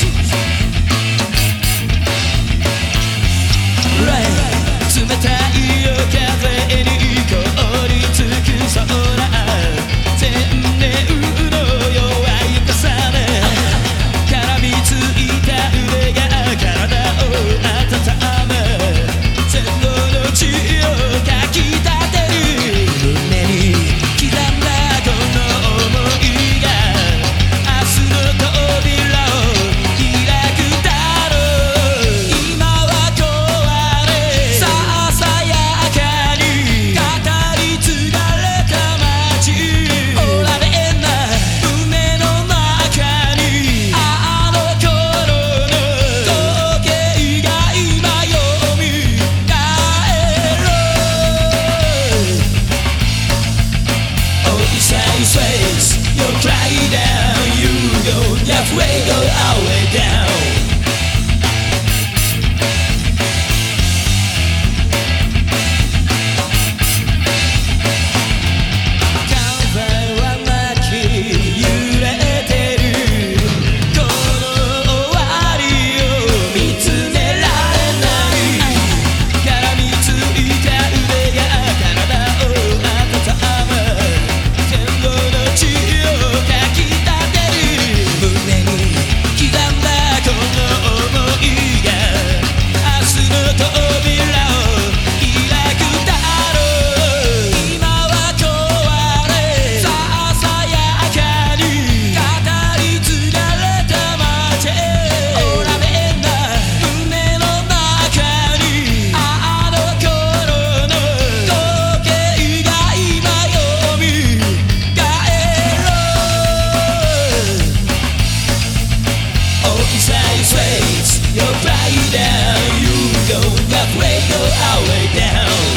You're flying way, go our way down.